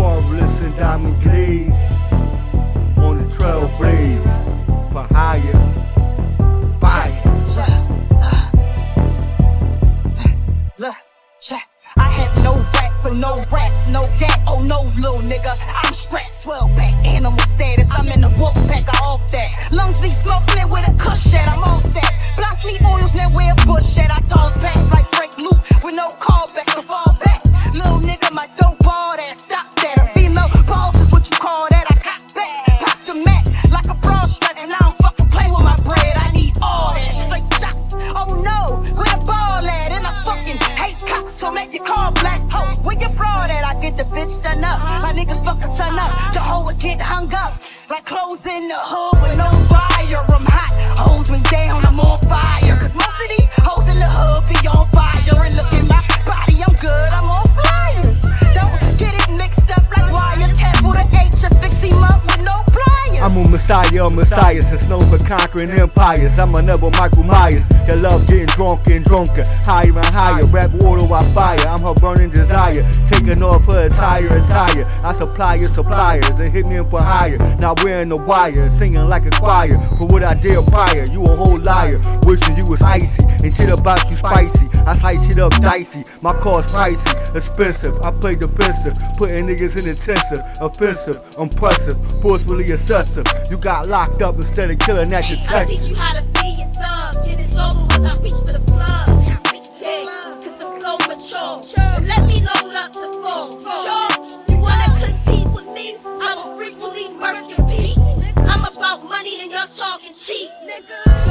marvelous and diamond glaze on the trail blaze. For higher, check. I had no rap for no rats, no gat, oh no little nigga. I'm strapped, 12 pack, animal status. I'm in the wolf pack, I off that. Lungs need smoking it with a kush at, I'm off that. Block need oils, net where bush at. I toss packs like Frank Luke with no callback, so fall back. The bitch done up. My niggas fucking turn up. The hoe would get hung up. Like clothes in the hood with no fire. I'm hot. Holds me down, I'm on messiah of messiahs and known for conquering empires. I'm another Michael Myers that love getting drunk and drunker, higher and higher. Rap water while fire. I'm her burning desire, taking off her attire and tire. I supply your suppliers and hit me in for hire. Now wearing the wire, singing like a choir. For what I did prior, you a whole liar. Wishing you was icy and shit about you spicy. I slice shit up dicey. My car's pricey, expensive. I play defensive, putting niggas in intensive, offensive, impressive, forcefully excessive. You got locked up instead of killing that I'll teach you how to be a thug. Get it over once I reach for the plug. Cause the flow mature. Let me load up the. Sure, you wanna compete with me? I will frequently work your beats. I'm about money and y'all talking cheap, nigga.